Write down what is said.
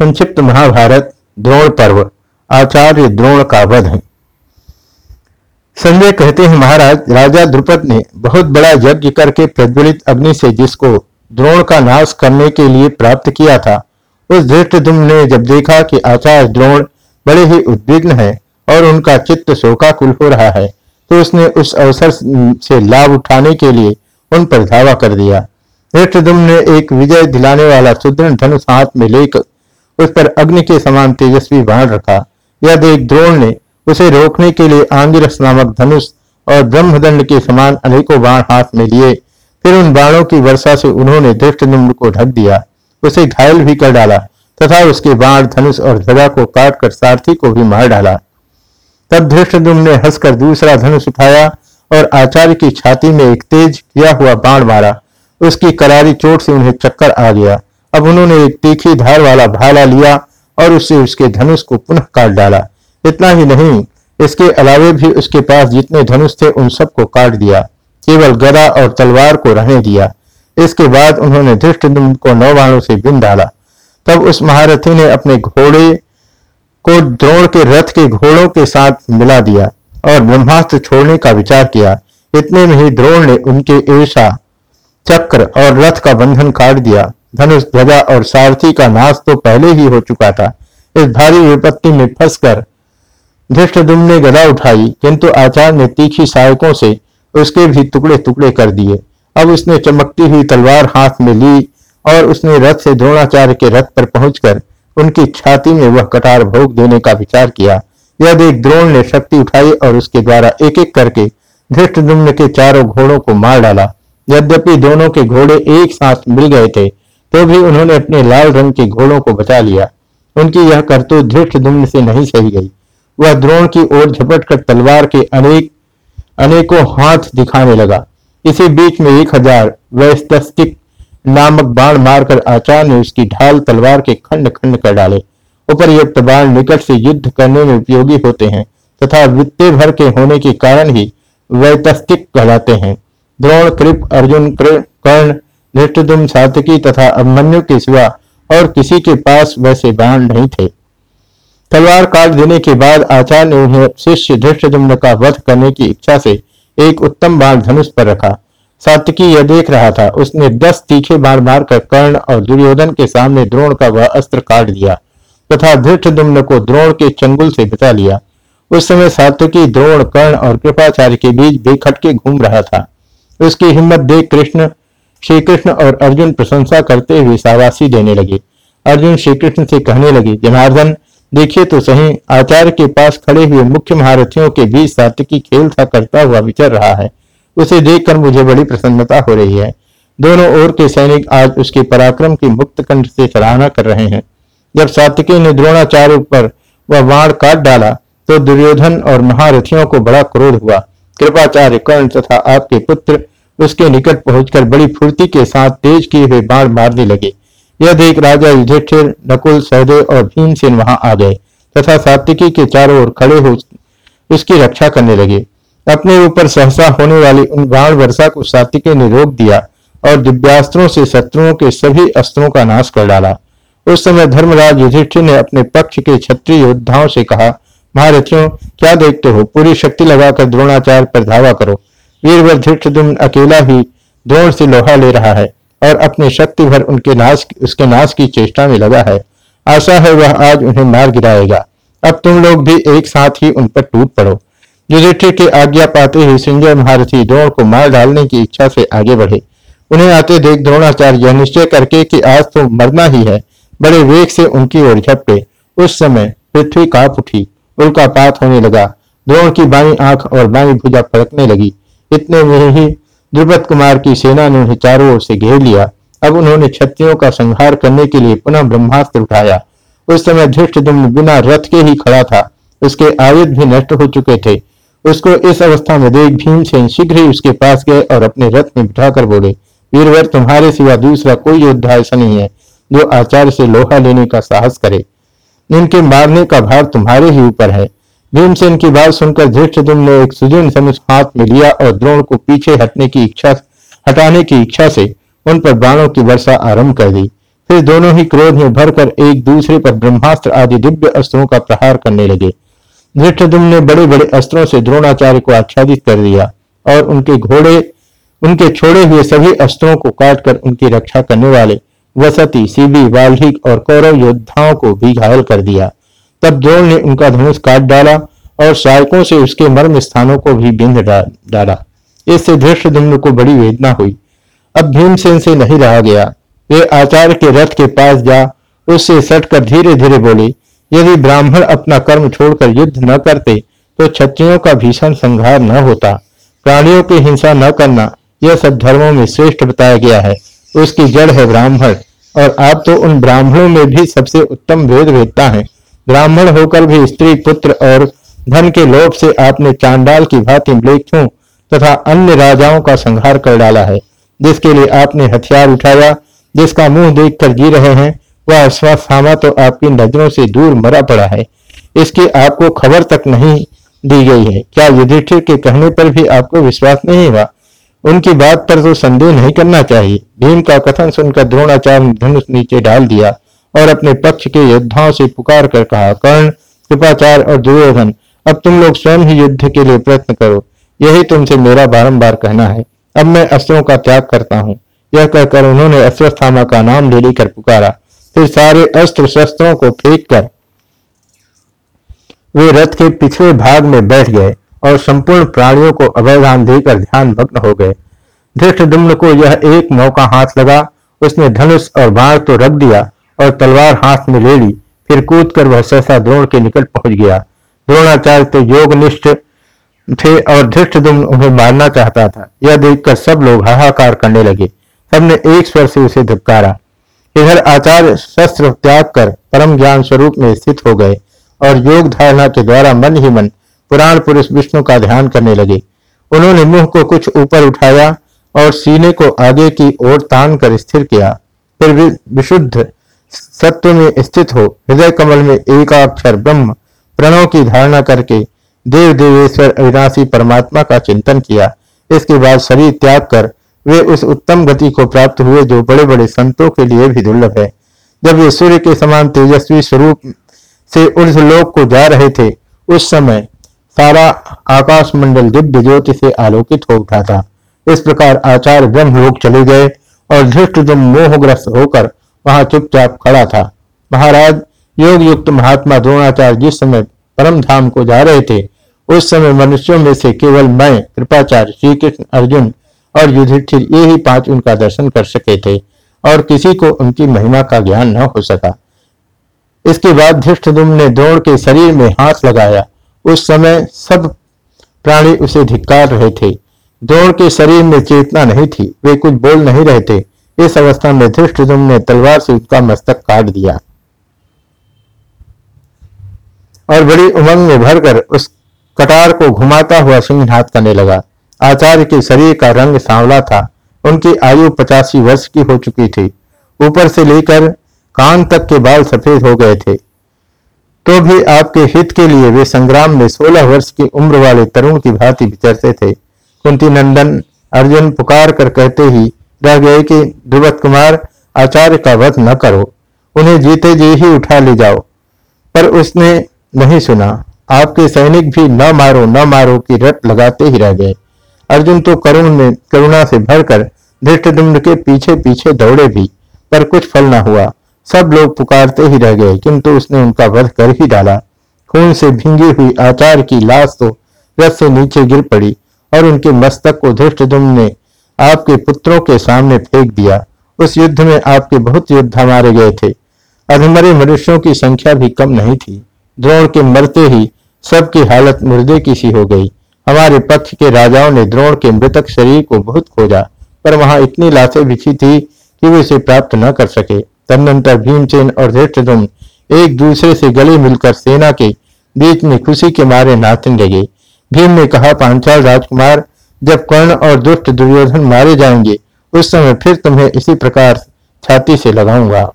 संक्षिप्त महाभारत, द्रोण पर्व, आचार्य द्रोण का वध संजय कहते हैं, महाराज, राजा द्रुपद ने बहुत बड़ा यज्ञ करके प्रज्वलित अग्नि से जिसको द्रोण का नाश करने के लिए प्राप्त किया था, उस धृष्ट ने जब देखा कि आचार्य द्रोण बड़े ही उद्विग्न है और उनका चित्त शोकाकुल हो रहा है तो उसने उस अवसर से लाभ उठाने के लिए उन पर धावा कर दिया। धृष्टुम ने एक विजय दिलाने वाला सुदृढ़ धनुष हाथ में लेकर उस पर अग्नि के समान तेजस्वी बाण रखा। यह देख द्रोण ने उसे रोकने के लिए आंगिरस नामक धनुष और ब्रह्मदंड के समान अनेकों बाण हाथ में लिए। फिर उन बाणों की वर्षा से उन्होंने धृष्टुम्न को ढक दिया। उसे घायल भी कर डाला तथा उसके बाण, धनुष और ध्वजा को काटकर सारथी को भी मार डाला। तब धृष्टुम ने हंसकर दूसरा धनुष उठाया और आचार्य की छाती में एक तेज किया हुआ बाण मारा। उसकी करारी चोट से उन्हें चक्कर आ गया। अब उन्होंने एक तीखी धार वाला भाला लिया और उससे उसके धनुष को पुनः काट डाला। इतना ही नहीं, इसके अलावे भी उसके पास जितने धनुष थे, उन सबको काट दिया। केवल गदा और तलवार को रहने दिया। इसके बाद उन्होंने धृष्ट को नौ बाणों से बिन डाला। तब उस महारथी ने अपने घोड़े को द्रोण के रथ के घोड़ों के साथ मिला दिया और ब्रह्मास्त्र छोड़ने का विचार किया। इतने में ही द्रोण ने उनके ईर्षा चक्र और रथ का बंधन काट दिया। धनुष ध्वजा और सारथी का नाश तो पहले ही हो चुका था। इस भारी विपत्ति में फंसकर धृष्टदुम ने गदा उठाई, किंतु आचार्य ने तीखी सहायकों से उसके भी टुकड़े टुकड़े कर दिए। अब उसने चमकती हुई तलवार हाथ में ली और उसने रथ से द्रोणाचार्य के रथ पर पहुंचकर उनकी छाती में वह कटार भोग देने का विचार किया। यह देख द्रोण ने शक्ति उठाई और उसके द्वारा एक एक करके धृष्टदुम्न के चारों घोड़ों को मार डाला। यद्यपि दोनों के घोड़े एक साथ मिल गए थे तो भी उन्होंने अपने लाल रंग के घोड़ों को बचा लिया। उनकी यह करतूत धृष्ट से नहीं सही गई। वह द्रोण की ओर झपट कर तलवार के अनेक, अनेकों हाथ दिखाने लगा। इसी बीच में एक हज़ार वैस्तस्तिक नामक बाण मारकर आचार्य ने उसकी ढाल तलवार के खंड खंड कर डाले। उपरयुक्त बाण निकट से युद्ध करने में उपयोगी होते हैं तथा वित्ते भर के होने के कारण ही वैतस्तिक कहलाते हैं। द्रोण, कृप, अर्जुन, कर्ण धृष्टुम सातकी तथा अभिमन्यु के सिवा और किसी के पास वैसे बाण नहीं थे। तलवार काट देने के बाद आचार्य ने उन्हें शिष्य धृष्टुम्न का वध करने की इच्छा से एक उत्तम बाण धनुष पर रखा। सातकी यह देख रहा था, उसने दस तीखे बाण मारकर कर्ण और दुर्योधन के सामने द्रोण का वह अस्त्र काट दिया तथा धृष्टुम्न को द्रोण के चंगुल से बचा लिया। उस समय सातकी द्रोण, कर्ण और कृपाचार्य के बीच बेखटके घूम रहा था। उसकी हिम्मत देख कृष्ण श्री कृष्ण और अर्जुन प्रशंसा करते हुए शाबाशी देने लगे। अर्जुन श्री कृष्ण से कहने लगे, जनार्दन, देखिए तो सही, आचार्य के पास खड़े हुए मुख्य महारथियों के बीच सात्विकी खेल था, करता हुआ विचर रहा है। उसे देखकर मुझे बड़ी प्रसन्नता हो रही है। दोनों ओर के सैनिक आज उसके पराक्रम की मुक्त कंठ से सराहना कर रहे हैं। जब सात्विकी ने द्रोणाचार्य पर वह वाण काट डाला तो दुर्योधन और महारथियों को बड़ा क्रोध हुआ। कृपाचार्य कर्ण तथा आपके पुत्र उसके निकट पहुंचकर बड़ी फुर्ती के साथ तेज किए हुए बाढ़ मारने लगे। यह देख राजा युधिष्ठिर नकुल, सहदेव और भीमसेन वहाँ आ गए तथा सात्विकी के चारों ओर खड़े हो उसकी रक्षा करने लगे। अपने ऊपर सहसा होने वाली उन बाण वर्षा को सात्विकी ने रोक दिया और दिव्यास्त्रों से शत्रुओं के सभी अस्त्रों का नाश कर डाला। उस समय धर्मराज युधिष्ठिर ने अपने पक्ष के क्षत्रिय योद्धाओं से कहा, महारथियों, क्या देखते हो? पूरी शक्ति लगाकर द्रोणाचार्य पर धावा करो। वीरवर धृष्टुम अकेला ही द्रोण से लोहा ले रहा है और अपनी शक्ति भर उनके नाश, उसके नाश की चेष्टा में लगा है। आशा है वह आज उन्हें मार गिराएगा। अब तुम लोग भी एक साथ ही उन पर टूट पड़ो। युधिष्ठिर की आज्ञा पाते ही संजय महारथी द्रोण को मार डालने की इच्छा से आगे बढ़े। उन्हें आते देख द्रोणाचार्य यह निश्चय करके कि आज तो मरना ही है। बड़े वेग से उनकी ओर झपटे। उस समय पृथ्वी काप उठी। उल्कापात होने लगा। द्रोण की बाई आँख और बाई भुजा फड़कने लगी। इतने में ही द्रुपद कुमार की सेना ने उन्हें चारों ओर से घेर लिया। अब उन्होंने क्षत्रियों का संहार करने के लिए पुनः ब्रह्मास्त्र उठाया। उस समय धृष्ट बिना रथ के ही खड़ा था। उसके आयुध भी नष्ट हो चुके थे। उसको इस अवस्था में देख भीमसेन शीघ्र ही उसके पास गए और अपने रथ में बिठाकर बोले, वीरवर, तुम्हारे सिवा दूसरा कोई योद्धा ऐसा नहीं है जो आचार्य से लोहा लेने का साहस करे। इनके मारने का भार तुम्हारे ही ऊपर है। भीमसेन की बात सुनकर धृष्टदुम ने एक सुदृढ़ धनुष हाथ में लिया और द्रोण को पीछे हटने की इच्छा, हटाने की इच्छा से उन पर बाणों की वर्षा आरंभ कर दी। फिर दोनों ही क्रोध में भरकर एक दूसरे पर ब्रह्मास्त्र आदि दिव्य अस्त्रों का प्रहार करने लगे। धृष्टदुम ने बड़े बड़े अस्त्रों से द्रोणाचार्य को आच्छादित कर दिया और उनके घोड़े, उनके छोड़े हुए सभी अस्त्रों को काटकर उनकी रक्षा करने वाले वसती, सीबी वाल्हिक और कौरव योद्धाओं को भी घायल कर दिया। तब द्रोण ने उनका धनुष काट डाला और शायकों से उसके मर्म स्थानों को भी बिंद डाला। इससे धृष्टदुम्न को बड़ी वेदना हुई। अब भीमसेन से नहीं रहा गया। वे आचार्य के रथ के पास जा, उससे सटकर धीरे धीरे बोले, यदि ब्राह्मण अपना कर्म छोड़कर युद्ध न करते तो क्षत्रियों का भीषण संहार न होता। प्राणियों की हिंसा न करना, यह सब धर्मों में श्रेष्ठ बताया गया है। उसकी जड़ है ब्राह्मण, और आप तो उन ब्राह्मणों में भी सबसे उत्तम वेद वेदता है। ब्राह्मण होकर भी स्त्री पुत्र और धन के लोभ से आपने चांडाल की भांति मृक्षों तथा अन्य राजाओं का संहार कर डाला है? जिसके लिए आपने हथियार उठाया, जिसका मुँह देखकर जी रहे हैं, वह अश्वत्थामा तो आपकी नज़रों से दूर मरा पड़ा है। इसकी आपको खबर तक नहीं दी गई है। क्या युधिष्ठिर के कहने पर भी आपको विश्वास नहीं हुआ? उनकी बात पर तो संदेह नहीं करना चाहिए। भीम का कथन सुनकर द्रोणाचार्य धनुष नीचे डाल दिया। और अपने पक्ष के योद्धाओं से पुकार कर कहा, कर्ण, कृपाचार और दुर्योधन, अब तुम लोग स्वयं ही युद्ध के लिए प्रयत्न करो। यही तुमसे मेरा बारंबार कहना है। अब मैं अस्त्रों का त्याग करता हूँ। यह कहकर उन्होंने अश्वस्थामा का नाम ले लेकर पुकारा। फिर सारे अस्त्र शस्त्रों को फेंक कर वे रथ के पिछले भाग में बैठ गए और संपूर्ण प्राणियों को अवैधान देकर ध्यान भग्न हो गए। धृष्टदुम्न को यह एक मौका हाथ लगा। उसने धनुष और बाण तो रख दिया और तलवार हाथ में ले ली। फिर कूद कर वह सहसा द्रोण के निकट पहुँच गया। द्रोणाचार्य तो योगनिष्ठ थे और धृष्टदुम्न उन्हें मारना चाहता था। यह देखकर सब लोग हाहाकार करने लगे। सबने एक स्वर से उसे धुपकारा। इधर आचार्य शस्त्र त्याग कर परम ज्ञान स्वरूप में स्थित हो गए और योग धारणा के द्वारा मन ही मन पुराण पुरुष विष्णु का ध्यान करने लगे। उन्होंने मुँह को कुछ ऊपर उठाया और सीने को आगे की ओर तान कर स्थिर किया। फिर विशुद्ध सत्व में स्थित हो, हृदय कमल में एकाक्षर ब्रह्म, प्रणव की धारणा करके देव देवेश्वर अविनाशी परमात्मा का चिंतन किया। इसके बाद शरीर त्याग कर, वे उस उत्तम गति को प्राप्त हुए जो बड़े बड़े संतों के लिए भी दुर्लभ है। जब वे सूर्य के समान तेजस्वी स्वरूप से उस लोक को जा रहे थे, उस समय सारा आकाश मंडल दिव्य ज्योति से आलोकित हो उठा था। इस प्रकार आचार्य ब्रह्म ब्रह्मलोक चले गए और धृष्ट मोहग्रस्त होकर वहाँ चुपचाप खड़ा था। महाराज योग युक्त महात्मा द्रोणाचार्य जिस समय परम धाम को जा रहे थे, उस समय मनुष्यों में से केवल मैं, कृपाचार्य श्री कृष्ण अर्जुन और युधिष्ठिर ये ही पाँच उनका दर्शन कर सके थे और किसी को उनकी महिमा का ज्ञान न हो सका। इसके बाद धृष्टदुम ने द्रोण के शरीर में हाथ लगाया। उस समय सब प्राणी उसे धिक्कार रहे थे। द्रोण के शरीर में चेतना नहीं थी, वे कुछ बोल नहीं रहे थे। इस अवस्था में धृष्टदुम ने तलवार से उसका मस्तक काट दिया। और बड़ी उमंग में भरकर उस कटार को घुमाता हुआ सिंहनाथ करने लगा। आचार्य के शरीर का रंग सांवला था। उनकी आयु पचासी वर्ष की हो चुकी थी। ऊपर से लेकर कान तक के बाल सफ़ेद हो गए थे। तो भी आपके हित के लिए वे संग्राम में सोलह वर्ष की उम्र वाले तरुण की भांति विचरते थे। कुंती नंदन अर्जुन पुकार कर कहते ही रह गए कि ध्रुवत कुमार आचार्य का वध न करो, उन्हें जीते जी ही उठा ले जाओ। पर उसने नहीं सुना। आपके सैनिक भी न मारो न मारो की रट लगाते ही रह गए। अर्जुन तो करुण में, करुणा से भरकर धृष्टदुम्न के पीछे पीछे दौड़े भी, पर कुछ फल न हुआ। सब लोग पुकारते ही रह गए, किंतु उसने उनका वध कर ही डाला। खून से भींगी हुई आचार्य की लाश तो रथ से नीचे गिर पड़ी, और उनके मस्तक को धृष्टदुम ने आपके पुत्रों के सामने फेंक दिया। उस युद्ध में आपके बहुत योद्धा मारे गए थे। अधमरे मनुष्यों की संख्या भी कम नहीं थी। द्रोण के मरते ही सबकी हालत मुर्दे की सी हो गई। हमारे पक्ष के राजाओं ने द्रोण के मृतक शरीर को बहुत खोजा, पर वहाँ इतनी लाशें बिछी थी कि वे इसे प्राप्त न कर सके। तदनंतर भीमसेन और धृष्टुम एक दूसरे से गले मिलकर सेना के बीच में खुशी के मारे नाचने लगे। भीम ने कहा, पांचाल राजकुमार जब कर्ण और दुष्ट दुर्योधन मारे जाएँगे, उस समय फिर तुम्हें इसी प्रकार छाती से लगाऊँगा।